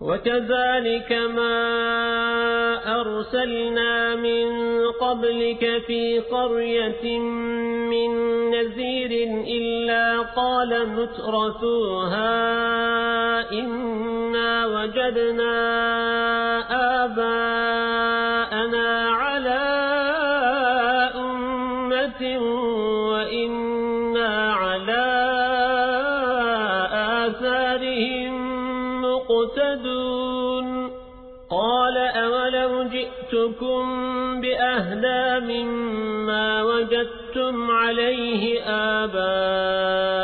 وكذلك ما أرسلنا من قبلك في قرية من نذير إلا قال مترفوها إنا وجدنا آباءنا مقتدون قال أولو جئتكم بأهدى مما وجدتم عليه آباءكم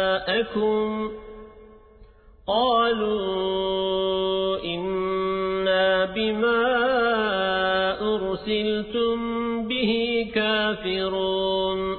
قالوا إنا بما أرسلتم به كافرون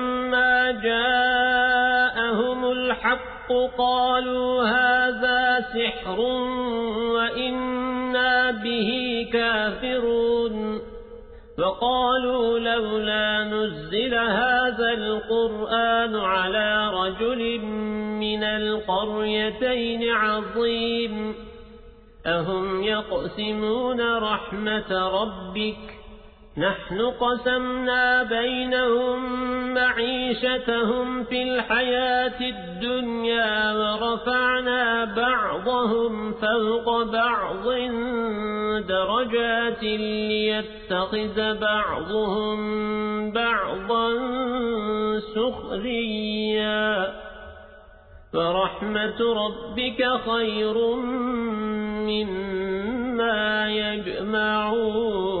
الحق قالوا هذا سحر وإنا به كافرون. فقالوا لولا نزل هذا القرآن على رجل من القريتين عظيم. أهم يقسمون رحمة ربك نحن قسمنا بينهم معيشتهم في الحياة الدنيا ورفعنا بعضهم فوق بعض درجات ليتخذ بعضهم بعضا سخريا. فرحمة ربك خير مما يجمعون.